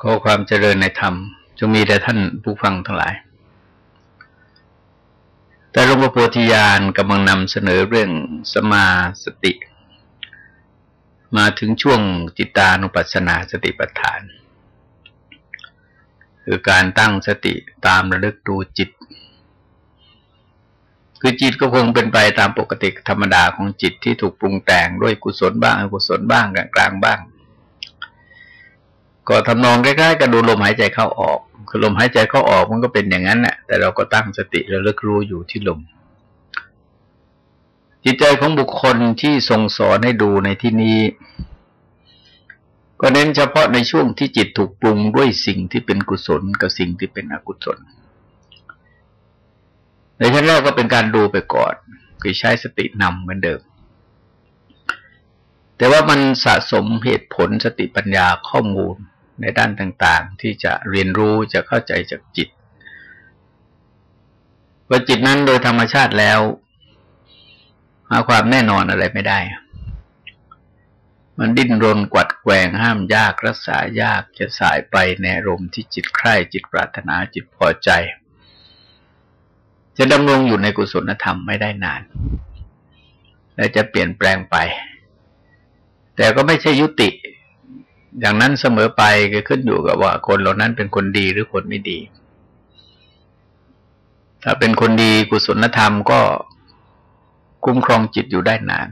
ขอความเจริญในธรรม จงมีแด่ท่านผู้ฟังทั้งหลาย แต่หลวงพ่อโพธิญาณกำลังนำเสนอเรื่องสมาสติ มาถึงช่วงจิตานุปัสสนาสติปัฏฐาน คือการตั้งสติตามระลึกดูจิต คือจิตก็คงเป็นไปตามปกติธรรมดาของจิตที่ถูกปรุงแต่งด้วยกุศลบ้างอกุศลบ้างกลางๆบ้าง ก็ทำนองใกล้ๆกับดูลมหายใจเข้าออก คือลมหายใจเข้าออกมันก็เป็นอย่างนั้นแหละแต่เราก็ตั้งสติระลึกรู้อยู่ที่ลม จิตใจของบุคคลที่ทรงสอนให้ดูในที่นี้ก็เน้นเฉพาะในช่วงที่จิตถูกปรุงด้วยสิ่งที่เป็นกุศลกับสิ่งที่เป็นอกุศล ในชั้นแรกก็เป็นการดูไปก่อน คือใช้สตินำเหมือนเดิม แต่ว่ามันสะสมเหตุผลสติปัญญาข้อมูล ในด้านต่างๆ ที่จะเรียนรู้จะเข้าใจจากจิต ว่าจิตนั้นโดยธรรมชาติแล้ว หาความแน่นอนอะไรไม่ได้ มันดิ้นรนกวัดแกงห้ามยากรักษายากจะสายไปในรมที่จิตใคร่จิตปรารถนาจิตพอใจ จะดำรงอยู่ในกุศลธรรมไม่ได้นาน และจะเปลี่ยนแปลงไป แต่ก็ไม่ใช่ยุติ อย่างนั้นเสมอไปก็ขึ้นอยู่กับว่า คนเหล่านั้นเป็นคนดีหรือคนไม่ดี ถ้าเป็นคนดีกุศลธรรมก็คุ้มครองจิตอยู่ได้นาน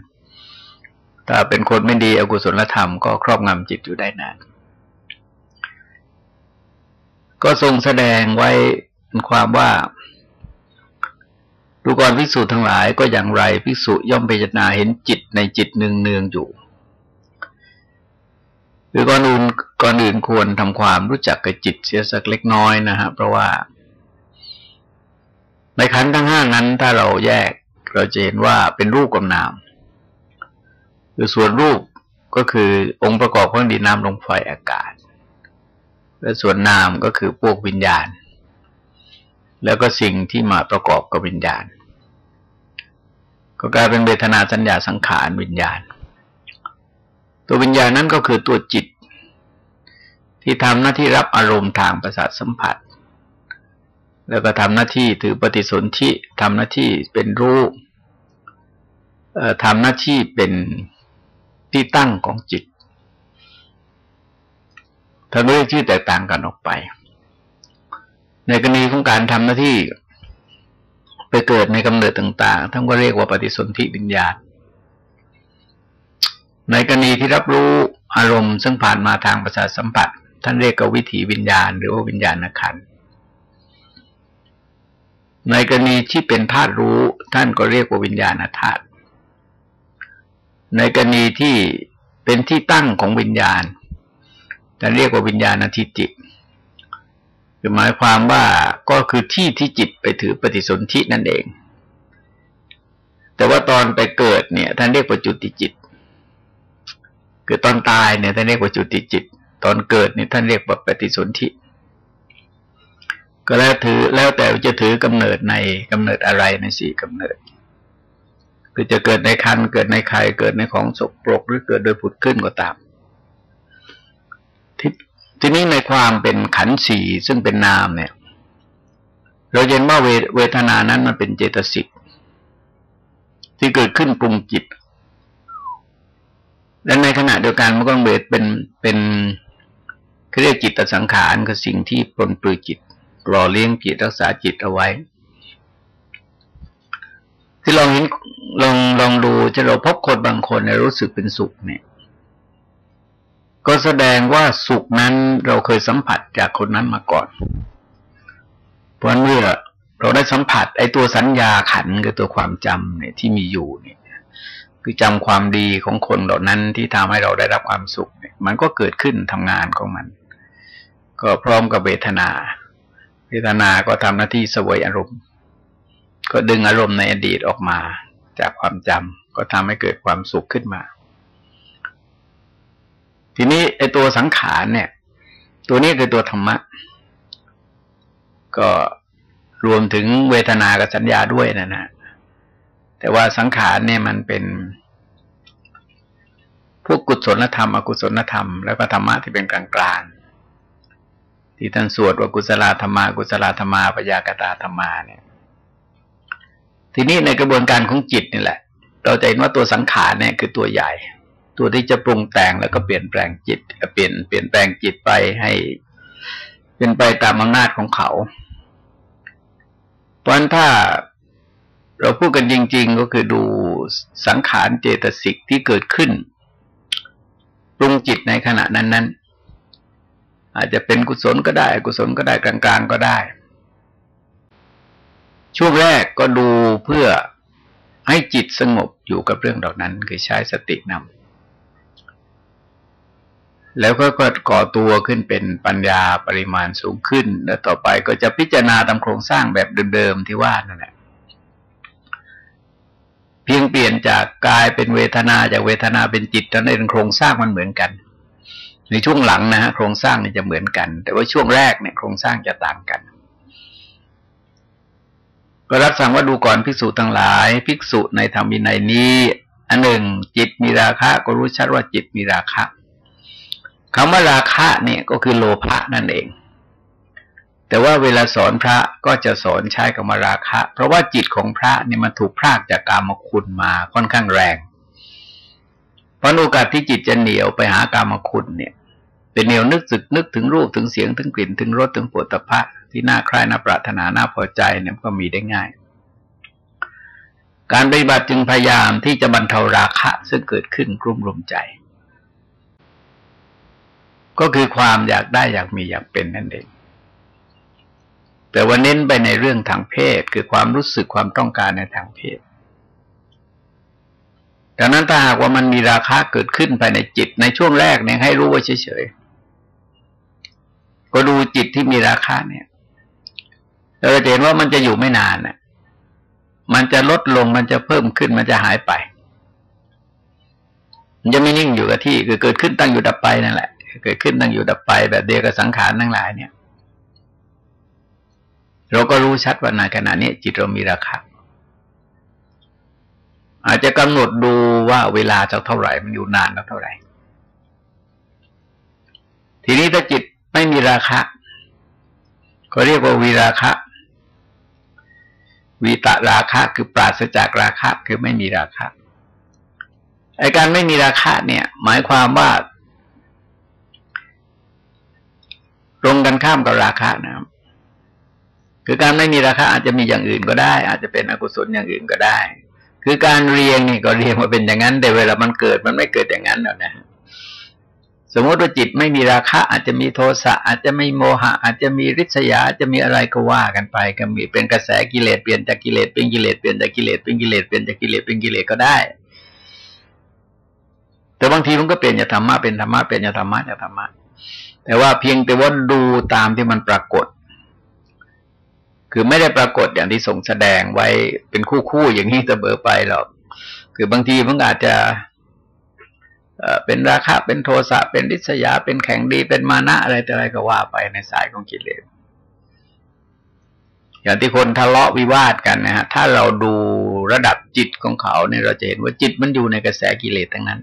ถ้าเป็นคนไม่ดีอกุศลธรรมก็ครอบงำจิตอยู่ได้นาน ก็ทรงแสดงไว้ความว่าดูกรภิกษุทั้งหลายก็อย่างไรภิกษุย่อมไปจนาเห็นจิตในจิตเนืองเนืองอยู่ คือก่อนอื่นก่อนอื่นควรทำความรู้จักกับจิตเสียสักเล็กน้อยนะฮะเพราะว่า ในขันทั้งห้านั้นถ้าเราแยกเราจะเห็นว่าเป็นรูปกับนาม คือส่วนรูปก็คือองค์ประกอบของดินน้ำลมไฟอากาศ และส่วนนามก็คือพวกวิญญาณ แล้วก็สิ่งที่มาประกอบกับวิญญาณ ก็กลายเป็นเวทนาสัญญาสังขารวิญญาณ ตัววิญญาณนั้นก็คือตัวจิต ที่ทำหน้าที่รับอารมณ์ทางประสาทสัมผัส แล้วก็ทำหน้าที่ถือปฏิสนธิทำหน้าที่เป็นรูปทำหน้าที่เป็นที่ตั้งของจิตทั้งเรื่องที่แตกต่างกันออกไป ในกรณีของการทำหน้าที่ไปเกิดในกำเนิดต่าง ๆ ท่านก็เรียกว่าปฏิสนธิวิญญาณ ในกรณีที่รับรู้อารมณ์ซึ่งผ่านมาทางประสาทสัมผัส ท่านเรียกวิถีวิญญาณ หรือว่าวิญญาณขัน ในกรณีที่เป็นธาตุรู้ ท่านก็เรียกว่าวิญญาณธาตุ ในกรณีที่เป็นที่ตั้งของวิญญาณท่านเรียกว่าวิญญาณทิจิตคือหมายความว่าก็คือที่ที่จิตไปถือปฏิสนธินั่นเอง แต่ว่าตอนไปเกิดเนี่ย ท่านเรียกว่าจุติจิต คือตอนตายเนี่ยท่านเรียกว่าจุติจิต ตอนเกิดเนี่ยท่านเรียกว่าปฏิสนธิก็แล้วถือแล้วแต่จะถือกำเนิดในกำเนิดอะไรในสี่กำเนิด คือจะเกิดในคันเกิดในไข่เกิดในของสกปรกหรือเกิดโดยผุดขึ้นก็ตามททีนี้ในความเป็นขันสี่ซึ่งเป็นนามเนี่ย เราเห็นว่าเวทนานั้นมันเป็นเจตสิกที่เกิดขึ้นปรุงจิต และในขณะเดียวกันมันก็เบิดเป็นเป็นเรียกจิตสังขารคือสิ่งที่ปลนปลือจิตหล่อเลี้ยงจิตรักษาจิตเอาไว้ ที่ลองเห็นลองลองดูจะเราพบคนบางคนในรู้สึกเป็นสุขเนี่ย ก็แสดงว่าสุขนั้นเราเคยสัมผัสจากคนนั้นมาก่อน เพราะเมื่อเราได้สัมผัสไอ้ตัวสัญญาขันคือตัวความจำเนี่ยที่มีอยู่เนี่ย คือจำความดีของคนเหล่านั้นที่ทำให้เราได้รับความสุข มันก็เกิดขึ้นทำงานของมัน ก็พร้อมกับเวทนา เวทนา ก็ทำหน้าที่สวยอารมณ์ ก็ดึงอารมณ์ในอดีตออกมา จากความจำก็ทำให้เกิดความสุขขึ้นมา ทีนี้ไอ้ตัวสังขารเนี่ย ตัวนี้คือตัวธรรมะ ก็รวมถึงเวทนากับสัญญาด้วยนะนะ แต่ว่าสังขารเนี่ยมันเป็น พวกกุศลธรรม อกุศลธรรม แล้วก็ธรรมะที่เป็นกลางกลางที่ท่านสวดว่ากุศลธรรมา กุศลธรรมาปยากตาธรรมาเนี่ย ทีนี้ในกระบวนการของจิตนี่แหละ เราจะเห็นว่าตัวสังขารเนี่ยคือตัวใหญ่ ตัวที่จะปรุงแต่งแล้วก็เปลี่ยนแปลงจิตเปลี่ยนเปลี่ยนแปลงจิตไปให้ เป็นไปตามอำนาจของเขา เพราะฉะนั้นถ้า เราพูดกันจริง ๆ ก็คือดูสังขารเจตสิกที่เกิดขึ้น ปรุงจิตในขณะนั้น ๆ อาจจะเป็นกุศลก็ได้กุศลก็ได้กลาง ๆ ก็ได้ ช่วงแรกก็ดูเพื่อให้จิตสงบอยู่กับเรื่องเหล่านั้น คือใช้สตินำแล้วก็ก่อตัวขึ้นเป็นปัญญาปริมาณสูงขึ้น แล้วต่อไปก็จะพิจารณาตามโครงสร้างแบบเดิมๆที่ว่านั่นแหละ เพียงเปลี่ยนจากกายเป็นเวทนาจากเวทนาเป็นจิตตอนนั้นโครงสร้างมันเหมือนกัน ในช่วงหลังนะฮะโครงสร้างนี่จะเหมือนกัน แต่ว่าช่วงแรกเนี่ยโครงสร้างจะต่างกันก็รับสั่งว่าดูก่อนภิกษุทั้งหลาย ภิกษุในธรรมวินัยนี้ อันหนึ่ง จิตมีราคะ ก็รู้ชัดว่าจิตมีราคะคำว่าราคะเนี่ยก็คือโลภะนั่นเอง แต่ว่าเวลาสอนพระก็จะสอนใช้คำว่าราคะ เพราะว่าจิตของพระเนี่ยมันถูกพรากจากกามคุณมาค่อนข้างแรงเพราะโอกาสที่จิตจะเหนียวไปหากามคุณเนี่ย เป็นเหนียวนึกสึกนึกถึงรูปถึงเสียงถึงกลิ่นถึงรสถึงปวดตะพะที่น่าใคร่น่าปรารถนาน่าพอใจเนี่ยก็มีได้ง่าย การปฏิบัติจึงพยายามที่จะบรรเทาราคะ ซึ่งเกิดขึ้นกลุ่มรุมใจ ก็คือความอยากได้อยากมีอยากเป็นนั่นเอง แต่ว่าเน้นไปในเรื่องทางเพศ คือความรู้สึกความต้องการในทางเพศดังนั้นถ้าหากว่ามันมีราคาเกิดขึ้นภายในจิตในช่วงแรกเนี่ยให้รู้ว่าเฉยๆ ก็ดูจิตที่มีราคาเนี่ยเราจะเห็นว่ามันจะอยู่ไม่นานน่ะ มันจะลดลงมันจะเพิ่มขึ้นมันจะหายไป มันจะไม่นิ่งอยู่กับที่คือเกิดขึ้นตั้งอยู่ดับไปนั่นแหละ เกิดขึ้นตั้งอยู่ดับไป แบบเดียวกับสังขารทั้งหลายเนี่ย เราก็รู้ชัดว่าในขณะนี้จิตเรามีราคาอาจจะกำหนดดูว่าเวลาจะเท่าไหร่มันอยู่นานเท่าไหร่ ทีนี้ถ้าจิตไม่มีราคะ ก็เรียกว่าวีราคะวีตะราคะคือปราศจากราคะคือไม่มีราคะไอการไม่มีราคะเนี่ย หมายความว่า ตรงกันข้ามกับราคะนะครับ คือการไม่มีราคะอาจจะมีอย่างอื่นก็ได้ อาจจะเป็นอกุศลอย่างอื่นก็ได้ คือการเรียงนี่ก็เรียงมาเป็นอย่างนั้น แต่เวลามันเกิดมันไม่เกิดอย่างนั้นหรอกนะสมมติว่าจิตไม่มีราคะอาจจะมีโทสะอาจจะมีโมหะ อาจจะมีริษยาจะมีอะไรก็ว่ากันไป ก็มีเป็นกระแสกิเลสเปลี่ยนจากกิเลสเป็นกิเลสเปลี่ยนจากกิเลสเป็นกิเลสเปลี่ยนจากกิเลสเป็นกิเลสก็ได้ แต่บางทีมันก็เปลี่ยนจากธรรมะเป็นธรรมะเปลี่ยนจากธรรมะจากธรรมะแต่ว่าเพียงแต่ว่าดูตามที่มันปรากฏ คือไม่ได้ปรากฏอย่างที่ส่งแสดงไว้เป็นคู่คู่อย่างนี้เสมอไปหรอก คือบางทีมันอาจจะเป็นราคะเป็นโทสะเป็นริษยา เป็นแข็งดีเป็นมานะอะไรแต่อะไรก็ว่าไปในสายของกิเลสอย่างที่คนทะเลาะวิวาทกันนะฮะถ้าเราดูระดับจิตของเขาเนี่ยเราจะเห็นว่าจิตมันอยู่ในกระแสกิเลสทั้งนั้น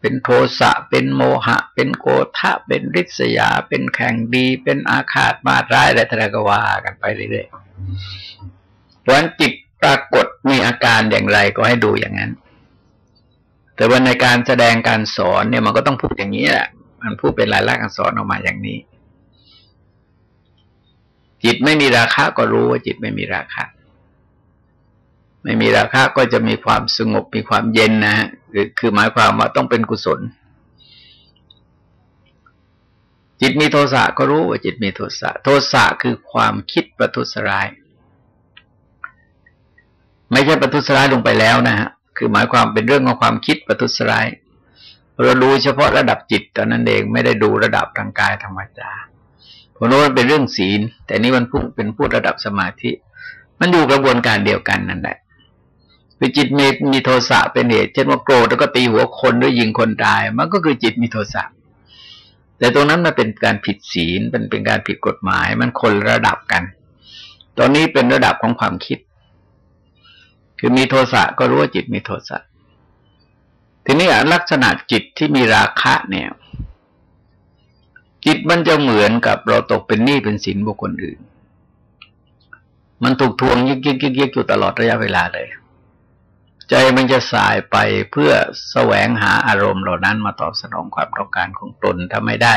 เป็นโทสะ เป็นโมหะ เป็นโกธะ เป็นริษยา เป็นแข่งดี เป็นอาฆาตมาร้ายอะไรทะกวากันไปเรื่อยๆเพราะนั้นจิตปรากฏมีอาการอย่างไรก็ให้ดูอย่างนั้น แต่ว่าในการแสดงการสอนเนี่ยมันก็ต้องพูดอย่างนี้แหละ มันพูดเป็นลายลักษณ์อักษรออกมาอย่างนี้ จิตไม่มีราคะก็รู้ว่าจิตไม่มีราคะไม่มีราคะก็จะมีความสงบมีความเย็นนะฮะ คือคือหมายความว่าต้องเป็นกุศล จิตมีโทสะก็รู้ว่าจิตมีโทสะ โทสะคือความคิดประทุษร้าย ไม่ใช่ประทุษร้ายลงไปแล้วนะฮะคือหมายความเป็นเรื่องของความคิดประทุษร้าย เราดูเฉพาะระดับจิตตอนนั้นเองไม่ได้ดูระดับทางกายธรรมจาเพราะนั้นเป็นเรื่องศีล แต่นี่มันพูดเป็นพูดระดับสมาธิ มันอยู่กระบวนการเดียวกันนั่นแหละ คือจิตมีมีโทสะเป็นเหตุเช่นว่าโกรธแล้วก็ตีหัวคนหรือยิงคนตาย มันก็คือจิตมีโทสะแต่ตรงนั้นมันเป็นการผิดศีลเป็นเป็นการผิดกฎหมาย มันคนระดับกัน ตอนนี้เป็นระดับของความคิด คือมีโทสะก็รู้ว่าจิตมีโทสะทีนี้ลักษณะจิตที่มีราคะเนี่ยจิตมันจะเหมือนกับเราตกเป็นหนี้เป็นสินบุคคลอื่น มันถูกทวงยึกยึกยึกยึกอยู่ตลอดระยะเวลาเลย ใจมันจะสายไปเพื่อแสวงหาอารมณ์เหล่านั้นมาตอบสนองความต้องการของตนถ้าไม่ได้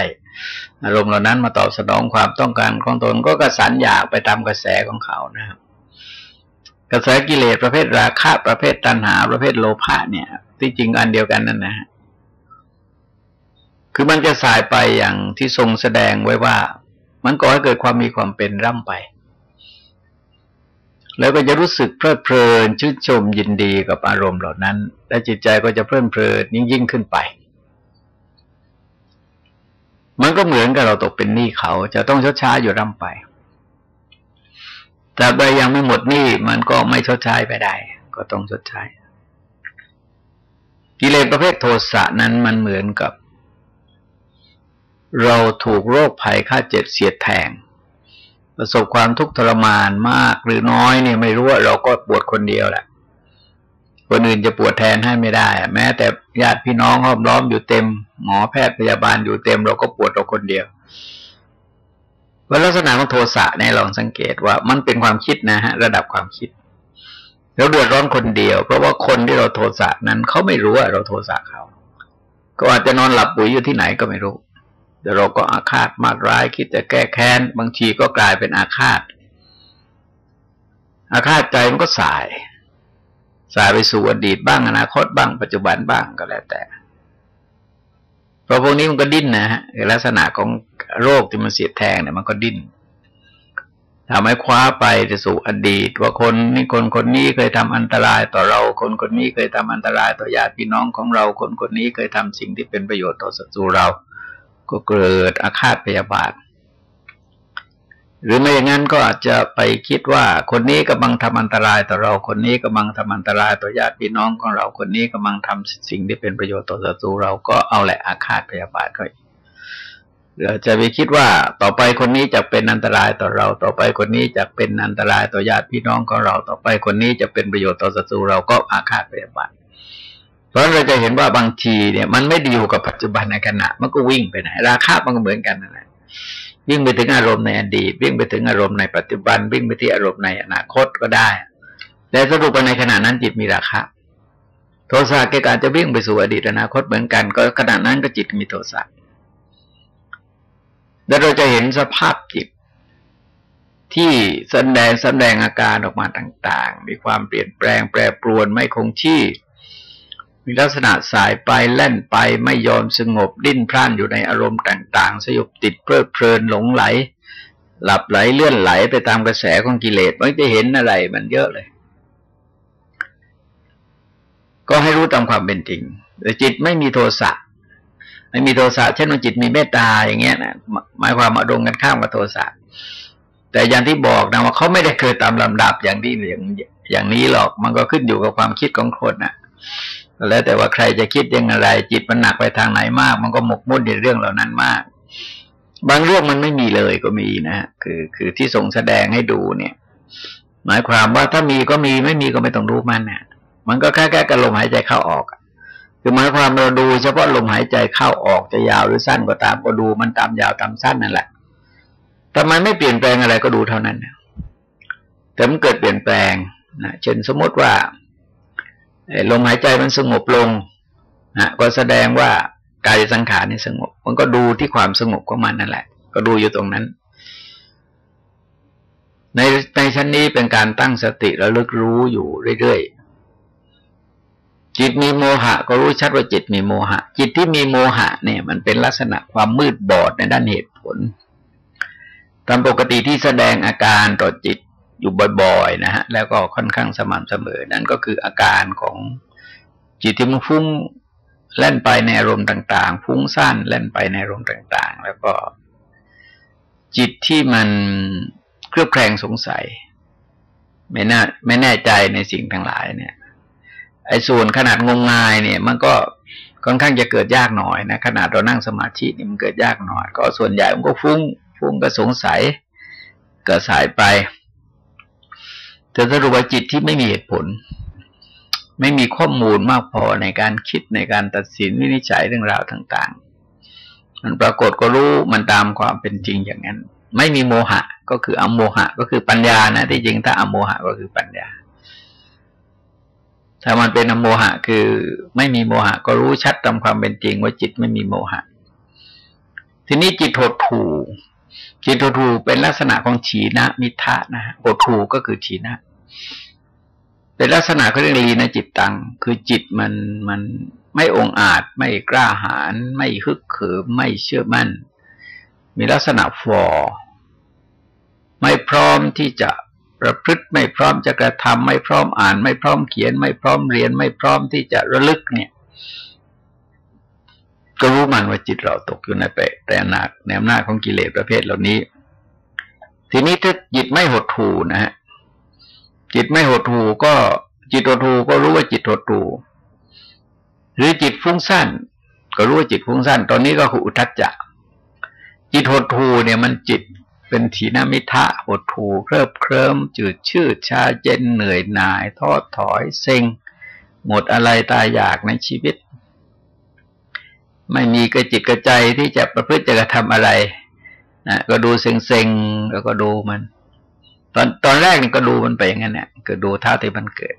อารมณ์เหล่านั้นมาตอบสนองความต้องการของตนก็กระสันอยากไปตามกระแสของเขานะครับ กระแสกิเลสประเภทราคะประเภทตัณหา ประเภทโลภะเนี่ย ที่จริงอันเดียวกันนั่นนะฮะคือมันจะสายไปอย่างที่ทรงแสดงไว้ว่า มันก่อให้เกิดความมีความเป็นร่ำไป แล้วก็จะรู้สึกเพลิดเพลินชื่นชมยินดีกับอารมณ์เหล่านั้น และจิตใจก็จะเพลิดเพลินยิ่งยิ่งขึ้นไป มันก็เหมือนกับเราตกเป็นหนี้เขาจะต้องชดใช้อยู่ร่ำไป แต่ใบยังไม่หมดหนี้มันก็ไม่ชดใช้ไปได้ ก็ต้องชดใช้ กิเลสประเภทโทสะนั้นมันเหมือนกับ เราถูกโรคภัยค่าเจ็บเสียดแทง ประสบความทุกข์ทรมานมากหรือน้อยเนี่ยไม่รู้ว่าเราก็ปวดคนเดียวแหละคนอื่นจะปวดแทนให้ไม่ได้ แม้แต่ญาติพี่น้องห้อมล้อมอยู่เต็ม หมอแพทย์พยาบาลอยู่เต็ม เราก็ปวดเราคนเดียวว่าลักษณะของโทสะเนี่ยลองสังเกตว่ามันเป็นความคิดนะฮะ ระดับความคิดเราเดือดร้อนคนเดียว เพราะว่าคนที่เราโทสะนั้นเขาไม่รู้ว่าเราโทสะเขา ก็อาจจะนอนหลับปุ๋ยอยู่ที่ไหนก็ไม่รู้ แต่เราก็อาฆาตมาดร้าย คิดจะแก้แค้น บางทีก็กลายเป็นอาฆาต อาฆาตใจมันก็สาย สายไปสู่อดีตบ้างอนาคตบ้างปัจจุบันบ้างก็แล้วแต่ เพราะพวกนี้มันก็ดิ้นนะฮะลักษณะของโรคที่มันเสียดแทงเนี่ยมันก็ดิ้นทำให้คว้าไปจะสู่อดีต ว่าคนนี้คนคนนี้เคยทำอันตรายต่อเรา คนคนนี้เคยทำอันตรายต่อญาติพี่น้องของเรา คนคนนี้เคยทำสิ่งที่เป็นประโยชน์ต่อศัตรูเรา ก็เกิดอาฆาตพยาบาท หรือไม่อย่างนั้นก็อาจจะไปคิดว่า คนนี้กำลังทำอันตรายต่อเรา คนนี้กำลังทำอันตรายต่อญาติพี่น้องของเรา คนนี้กำลังทำสิ่งที่เป็นประโยชน์ต่อศัตรูเราก็เอาแหละอาฆาตพยาบาทก็เราจะไปคิดว่าต่อไปคนนี้จะเป็นอันตรายต่อเรา ต่อไปคนนี้จะเป็นอันตรายต่อญาติพี่น้องของเรา ต่อไปคนนี้จะเป็นประโยชน์ต่อศัตรูเราก็อาฆาตพยาบาท เพราะเราจะเห็นว่าบางทีเนี่ย มันไม่ดีอยู่กับปัจจุบันในขณะ มันก็วิ่งไปไหนราคามันก็เหมือนกันนั่นแหละวิ่งไปถึงอารมณ์ในอดีตวิ่งไปถึงอารมณ์ในปัจจุบัน วิ่งไปที่อารมณ์ในอนาคตก็ได้แต่สรุปในขณะนั้นจิตมีราคาโทสะแกการจะวิ่งไปสู่อดีตอนาคตเหมือนกัน ก็ขณะนั้นก็จิตมีโทสะแล้วเราจะเห็นสภาพจิตที่แสดงแสดงอาการออกมาต่าง ๆ มีความเปลี่ยนแปลงแปรปรวนไม่คงที่ มีลักษณะสายไปแล่นไปไม่ยอมสงบดิ้นพล่านอยู่ในอารมณ์ต่าง ๆ สยบติดเพลิดเพลินหลงไหล หลับไหลเลื่อนไหลไปตามกระแสของกิเลสมันจะเห็นอะไรมันเยอะเลย ก็ให้รู้ตามความเป็นจริงแต่จิตไม่มีโทสะไม่มีโทสะเช่นว่าจิตมีเมตตาอย่างเงี้ยนะหมายความมาดงกันข้ามกับโทสะแต่อย่างที่บอกนะว่าเขาไม่ได้เคยตามลำดับอย่างนี้อย่างอย่างนี้หรอกมันก็ขึ้นอยู่กับความคิดของคนนะ แล้วแต่ว่าใครจะคิดยังไงจิตมันหนักไปทางไหนมาก มันก็หมกมุ่นในเรื่องเหล่านั้นมาก บางเรื่องมันไม่มีเลยก็มีนะคือคือที่ส่งแสดงให้ดูเนี่ย หมายความว่าถ้ามีก็มีไม่มีก็ไม่ต้องรู้มันเนี่ยมันก็แค่แค่กระลมหายใจเข้าออกคือหมายความเราดูเฉพาะลมหายใจเข้าออกจะยาวหรือสั้นก็ตามก็ดูมันตามยาวตามสั้นนั่นแหละแต่มันไม่เปลี่ยนแปลงอะไรก็ดูเท่านั้นแต่มันเกิดเปลี่ยนแปลงนะเช่นสมมติว่า ลมหายใจมันสงบลงนะก็แสดงว่ากายสังขารนี่สงบ มันก็ดูที่ความสงบของมันนั่นแหละ ก็ดูอยู่ตรงนั้น ในในชั้นนี้เป็นการตั้งสติระลึกรู้อยู่เรื่อยๆ จิตมีโมหะ ก็รู้ชัดว่าจิตมีโมหะ จิตที่มีโมหะ เนี่ย มันเป็นลักษณะความมืดบอดในด้านเหตุผล ตามปกติที่แสดงอาการต่อจิต อยู่บ่อยๆนะฮะแล้วก็ค่อนข้างสม่ำเสมอ นั่นก็คืออาการของจิตที่มันฟุ้งเล่นไปในอารมณ์ต่างๆฟุ้งซ่านเล่นไปในอารมณ์ต่าง ๆ แล้วก็ จิตที่มันเครือบแคลงสงสัย ไม่น่าไม่แน่ใจในสิ่งทั้งหลายเนี่ยไอ้ส่วนขนาดงมงายเนี่ย มันก็ค่อนข้างจะเกิดยากหน่อยนะขนาดเรานั่งสมาธินี่มันเกิดยากหน่อย ก็ส่วนใหญ่มันก็ฟุ้งฟุ้งก็สงสัยก็สายไป แต่สรุปว่าจิตที่ไม่มีเหตุผล ไม่มีข้อมูลมากพอในการคิดในการตัดสินวินิจฉัยเรื่องราวต่างมันปรากฏก็รู้มันตามความเป็นจริงอย่างนั้น ไม่มีโมหะ ก็คืออโมหะ ก็คือปัญญานะที่จริงถ้าอโมหะก็คือปัญญา ถ้ามันเป็นอโมหะคือไม่มีโมหะ ก็รู้ชัดตามความเป็นจริงว่าจิตไม่มีโมหะ ทีนี้จิตหดถู จิตหดถูเป็นลักษณะของฉีนะมิทะนะหดถูก็คือฉีนะเป็นลักษณะเขาเรียกลีนะจิตตัง คือจิตมันมันไม่องอาจ ไม่กล้าหาญไม่ฮึกเขิมไม่เชื่อมั่น มีลักษณะฟอไม่พร้อมที่จะประพฤติไม่พร้อมจะกระทำไม่พร้อมอ่าน ไม่พร้อมเขียน ไม่พร้อมเรียน ไม่พร้อมที่จะระลึกเนี่ย ก็รู้มันว่าจิตเราตกอยู่ในเปะแต่หนักในอำนาจของกิเลสประเภทเหล่านี้ ทีนี้ถ้าจิตไม่หดหูนะฮะจิตไม่หดหูก็จิตหดหูก็รู้ว่าจิตหดหูหรือจิตฟุ้งซ่านก็รู้ว่าจิตฟุ้งซ่านตอนนี้ก็คืออุทัจจะจิตหดหูเนี่ยมันจิตเป็นถีนมิทะหดหูเคลิบเคลิ้มจืดชืดชาเย็นเหนื่อยหน่ายทอดถอยเซ็งหมดอะไรตายอยากในชีวิต ไม่มีกระจิตกระใจที่จะประพฤติจะกระทำอะไรนะก็ดูเซ็งๆแล้วก็ดูมัน ตอนตอนแรกนี่ก็ดูมันไปอย่างนั้นเนี่ยก็ดูท่าที่มันเกิด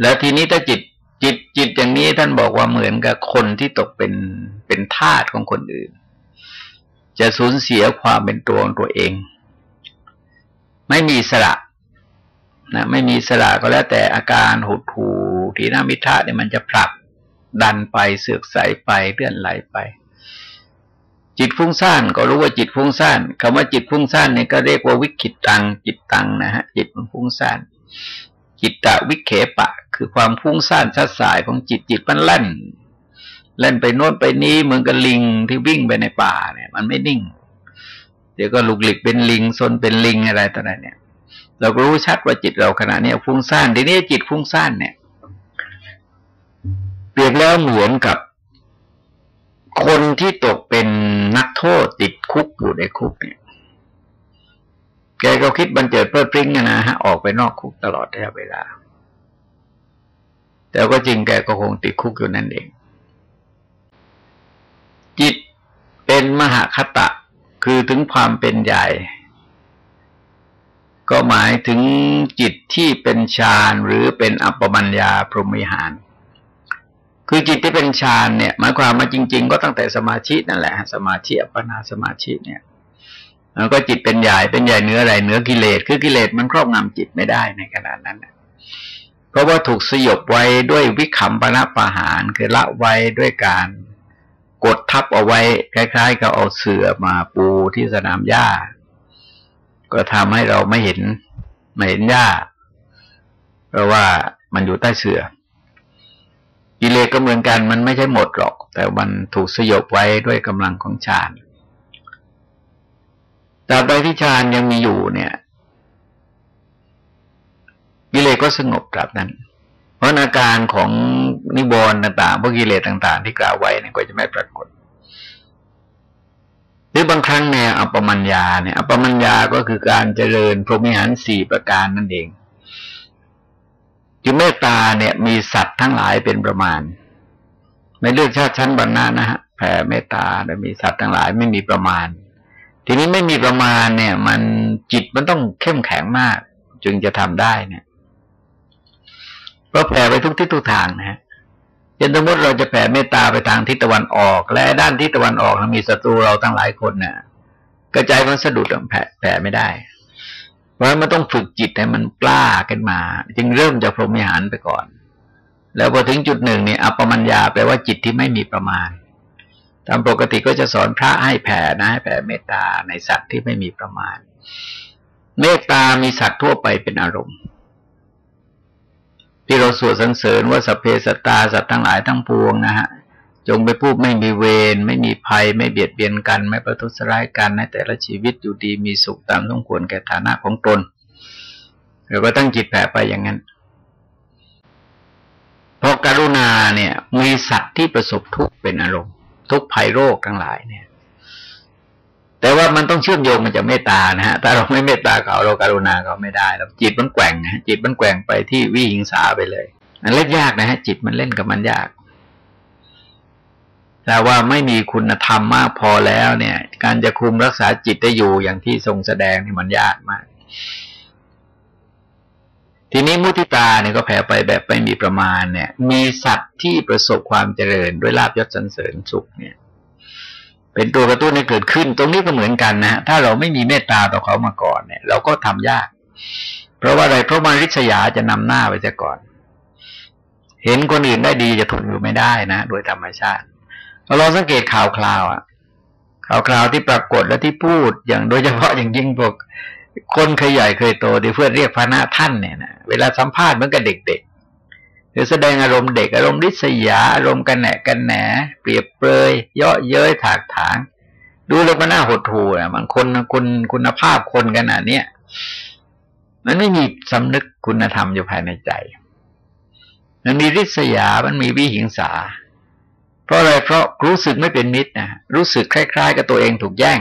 แล้วทีนี้ถ้าจิตจิตจิตอย่างนี้ท่านบอกว่าเหมือนกับคนที่ตกเป็นเป็นทาสของคนอื่น จะสูญเสียความเป็นตัวของตัวเอง ไม่มีสระนะไม่มีสระก็แล้วแต่อาการหดหูทีน้ามิทะเนี่ยมันจะผลัก ดันไปเสือกใสไปเลื่อนไหลไป จิตฟุ้งซ่านก็รู้ว่าจิตฟุ้งซ่านคำว่าจิตฟุ้งซ่านเนี่ยก็เรียกว่าวิกิตตัง จิตตังนะฮะจิตมันฟุ้งซ่านจิตตะวิเขปะ คือความพุ่งซ่านชัดสายของจิตจิตมันเล่นเล่นไปโน้นไปนี้เหมือนกับลิงที่วิ่งไปในป่าเนี่ย มันไม่นิ่ง เดี๋ยวก็ลุกหลิกเป็นลิงซนเป็นลิงอะไรต่ออะไรเนี่ย เราก็รู้ชัดว่าจิตเราขณะนี้ฟุ้งซ่านทีนี้จิตฟุ้งซ่านเนี่ย เปรียบแล้วเหมือนกับคนที่ตกเป็นนักโทษติดคุกอยู่ในคุกเนี่ยแกก็คิดบันเจิดเพื่อปริ้งนะฮะออกไปนอกคุกตลอดระยะเวลา แต่ก็จริงแกก็คงติดคุกอยู่นั่นเอง จิตเป็นมหาคตะ คือถึงความเป็นใหญ่ ก็หมายถึงจิตที่เป็นฌานหรือเป็นอัปปมัญญาพรหมิหาร คือจิตที่เป็นฌานเนี่ยหมายความมาจริง ๆ ก็ตั้งแต่สมาธินั่นแหละ สมาธิอัปปนาสมาธิเนี่ยแล้วก็จิตเป็นใหญ่เป็นใหญ่เนื้ออะไรเนื้อกิเลสคือกิเลสมันครอบงำจิตไม่ได้ในขณะนั้นเพราะว่าถูกสยบไว้ด้วยวิขำปณะปะหารคือละไว้ด้วยการกดทับเอาไว้คล้ายๆกับเอาเสือมาปูที่สนามหญ้า ก็ทำให้เราไม่เห็นไม่เห็นหญ้าเพราะว่ามันอยู่ใต้เสือ กิเลสก็เหมือนกันมันไม่ใช่หมดหรอก แต่มันถูกสยบไว้ด้วยกำลังของฌานตราบใดที่ฌานยังมีอยู่เนี่ยกิเลสก็สงบตราบนั้น เพราะอาการของนิบรณ์ต่างๆพวกกิเลสต่าง ๆ ที่กล่าวไว้เนี่ยก็จะไม่ปรากฏ หรือบางครั้งแนวอัปปมัญญาเนี่ยอัปปมัญญาก็คือการเจริญพรหมิหารสี่ประการนั่นเอง คือเมตตาเนี่ยมีสัตว์ทั้งหลายเป็นประมาณ ไม่เลือกชาติชั้นบรรณะนะฮะแผ่เมตตาโดยมีสัตว์ทั้งหลายไม่มีประมาณ ทีนี้ไม่มีประมาณเนี่ย มันจิตมันต้องเข้มแข็งมาก จึงจะทำได้เนี่ยเพราะแผ่ไปทุกทิศทุกทางนะฮะเช่นสมมติเราจะแผ่เมตตาไปทางทิศตะวันออก และด้านทิศตะวันออกมีศัตรูเราตั้งหลายคนเนี่ยกระจายมันสะดุดแผ่แผ่ไม่ได้ ราะมันต้องฝึกจิตให้มันกล้าขึ้นมา จึงเริ่มจากพรหมิหารไปก่อน แล้วพอถึงจุดหนึ่งเนี่ยอัปปมัญญาแปลว่าจิตที่ไม่มีประมาณ ตามปกติก็จะสอนพระให้แผ่นะให้แผ่เมตตาในสัตว์ที่ไม่มีประมาณ เมตตามีสัตว์ทั่วไปเป็นอารมณ์ ที่เราสวดสรรเสริญว่าสัพเพสตาสัตว์ทั้งหลายทั้งปวงนะฮะ จงไปพูดไม่มีเวรไม่มีภัย ไม่เบียดเบียนกัน ไม่ประทุษร้ายกันในแต่ละชีวิตอยู่ดีมีสุขตามต้องควรแก่ฐานะของตนเราก็ตั้งจิตแผ่ไปอย่างนั้น เพราะการุณาเนี่ยมีสัตว์ที่ประสบทุกข์เป็นอารมณ์ ทุกภัยโรคทั้งหลายเนี่ย แต่ว่ามันต้องเชื่อมโยงมันจะเมตตานะฮะถ้าเราไม่เมตตาเขาเราการุณาเขาไม่ได้เราจิตมันแกว่งนะจิตมันแกว่งไปที่วิหิงสาไปเลยมันเล่นยากนะฮะจิตมันเล่นกับมันยาก แต่ว่าไม่มีคุณธรรมมากพอแล้วเนี่ย การจะคุมรักษาจิตได้อยู่อย่างที่ทรงแสดงนี่มันยากมาก ทีนี้มุทิตาเนี่ยก็แผ่ไปแบบไม่มีประมาณเนี่ย มีสัตว์ที่ประสบความเจริญด้วยลาบยศสรรเสริญสุขเนี่ย เป็นตัวกระตุ้นให้เกิดขึ้น ตรงนี้ก็เหมือนกันนะถ้าเราไม่มีเมตตาต่อเขามาก่อนเนี่ย เราก็ทำยาก เพราะว่าอะไรเพราะมันริษยาจะนำหน้าไปซะก่อน เห็นคนอื่นได้ดีจะทนอยู่ไม่ได้นะโดยธรรมชาติ เราสังเกตข่าวคราวอะข่าวคราวที่ปรากฏและที่พูดอย่างโดยเฉพาะอย่างยิ่งพวกคนเคยใหญ่เคยโตที่เพื่อนเรียกพระนาท่านเนี่ยนะเวลาสัมภาษณ์เหมือนกับเด็กๆหรือแสดงอารมณ์เด็ก อารมณ์ริษยาอารมณ์กันแหนกันแหน เปรียบเปรยเยาะเย้ยถากถาง ดูแล้วมันน่าหดหู่อะมันคนคุณคุณภาพคนขนาดเนี้ยมันไม่มีสำนึกคุณธรรมอยู่ภายในใจ มันมีริษยา มันมีวิหิงสา เพราะอะไรเพราะรู้สึกไม่เป็นมิตรนะรู้สึกคล้าย ๆ กับตัวเองถูกแย่ง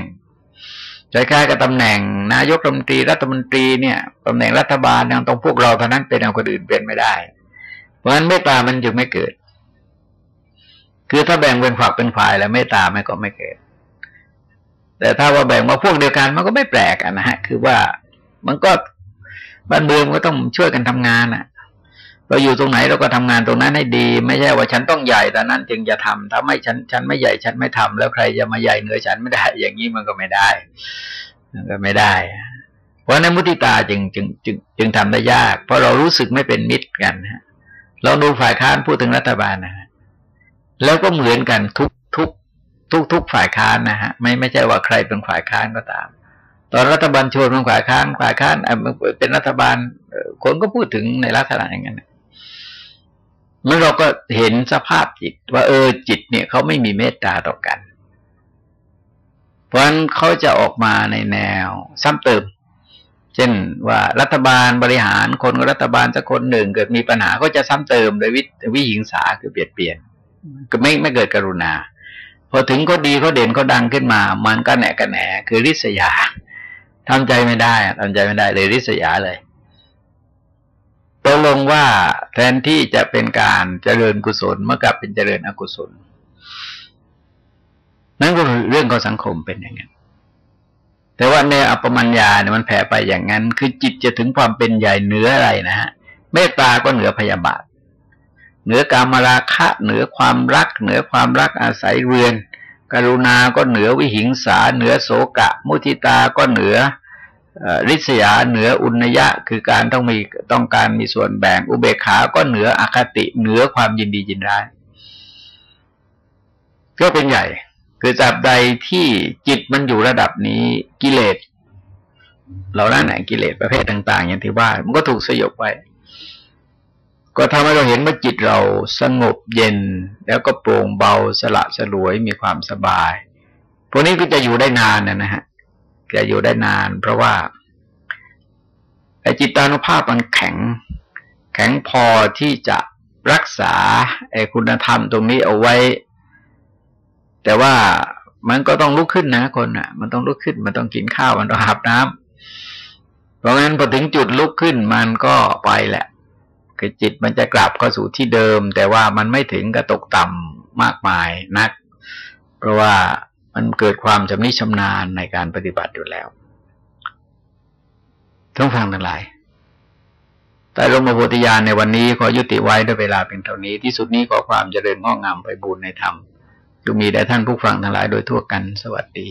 คล้ายๆกับตำแหน่ง นายกรัฐมนตรีรัฐมนตรีเนี่ยตำแหน่งรัฐบาลยังต้องพวกเราเท่านั้นเป็นเอาคนอื่นเป็นไม่ได้ เพราะฉะนั้นเมตตามันจึงไม่เกิด คือถ้าแบ่งเป็นฝักเป็นฝ่ายแล้วเมตตาไม่ก็ไม่เกิด แต่ถ้าว่าแบ่งมาพวกเดียวกันมันก็ไม่แปลกนะฮะ คือว่ามันก็บ้านเมืองก็ต้องช่วยกันทำงานอะ เราอยู่ตรงไหนเราก็ทำงานตรงนั้นให้ดี ไม่ใช่ว่าฉันต้องใหญ่แต่นั้นจึงจะทำถ้าไม่ฉันฉันไม่ใหญ่ฉันไม่ทำแล้วใครจะมาใหญ่เหนือฉันไม่ได้ อย่างนี้มันก็ไม่ได้ มันก็ไม่ได้ เพราะนั้นมุติตาจึงจึงจึงจึงทำได้ยาก เพราะเรารู้สึกไม่เป็นมิตรกันฮะเราดูฝ่ายค้านพูดถึงรัฐบาลนะแล้วก็เหมือนกันทุกทุกทุกทุกฝ่ายค้านนะฮะไม่ไม่ใช่ว่าใครเป็นฝ่ายค้านก็ตาม ตอนรัฐบาลชวนเป็นฝ่ายค้านฝ่ายค้านเป็นรัฐบาลคนก็พูดถึงในลักษณะอย่างนั้น เมื่อเราก็เห็นสภาพจิต ว่าเออจิตเนี่ยเขาไม่มีเมตตาต่อกัน เพราะฉะนั้นเขาจะออกมาในแนวซ้ำเติม เช่นว่ารัฐบาลบริหารคนรัฐบาลสักคนหนึ่ง เกิดมีปัญหาก็จะซ้ำเติมโดยวิวิหิงสาคือเปลี่ยนเปลี่ยนก็ไม่ไม่เกิดกรุณา พอถึงก็ดีเขาเด่นเขาดังขึ้นมา มันก็แหนกระแหนคือริษยาทำใจไม่ได้ทำใจไม่ได้เลยริษยาเลย กลงว่าแทนที่จะเป็นการเจริญกุศลเมื่อกลับเป็นเจริญอกุศล นั่นก็เรื่องของสังคมเป็นอย่างนั้นแต่ว่าในอัปมัญญาเนี่ยมันแผ่ไปอย่างนั้น คือจิตจะถึงความเป็นใหญ่เหนืออะไรนะฮะเมตตาก็เหนือพยาบาท เหนือกามราคะ เหนือความรัก เหนือความรักอาศัยเรือน กรุณาก็เหนือวิหิงสา เหนือโสกะ มุทิตาก็เหนือ ริษยาเหนืออุณยะ คือการต้องมีต้องการมีส่วนแบ่ง อุเบกขาก็เหนืออคติเหนือความยินดียินร้ายก็เป็นใหญ่ คือจับใดที่จิตมันอยู่ระดับนี้กิเลสเรานั่นไหนกิเลสประเภทต่าง ๆ อย่างที่ว่า มันก็ถูกสยบไว้ ก็ทำให้เราเห็นว่าจิตเราสงบเย็น แล้วก็โปร่งเบาสละสลวยมีความสบาย พวกนี้ก็จะอยู่ได้นานนะฮะ จะอยู่ได้นาน เพราะว่าไอจิตานุภาพมันแข็ง แข็งพอที่จะรักษาไอคุณธรรมตรงนี้เอาไว้ แต่ว่ามันก็ต้องลุกขึ้นนะคนอะ มันต้องลุกขึ้น มันต้องกินข้าว มันต้องอาบน้ำเพราะงั้นพอถึงจุดลุกขึ้นมันก็ไปแหละ คือจิตมันจะกลับเข้าสู่ที่เดิม แต่ว่ามันไม่ถึงกระตกต่ำมากมายนัก เพราะว่า มันเกิดความชำนิชำนาญในการปฏิบัติอยู่แล้วทั้งฟังทั้งหลายแต่ลงมาโพธิญาณในวันนี้ขอยุติไว้ด้วยเวลาเพียงเท่านี้ที่สุดนี้ขอความเจริญงอกงามไปบูรณนธรรมจงมีแด่ท่านผู้ฟังทั้งหลายโดยทั่วกันสวัสดี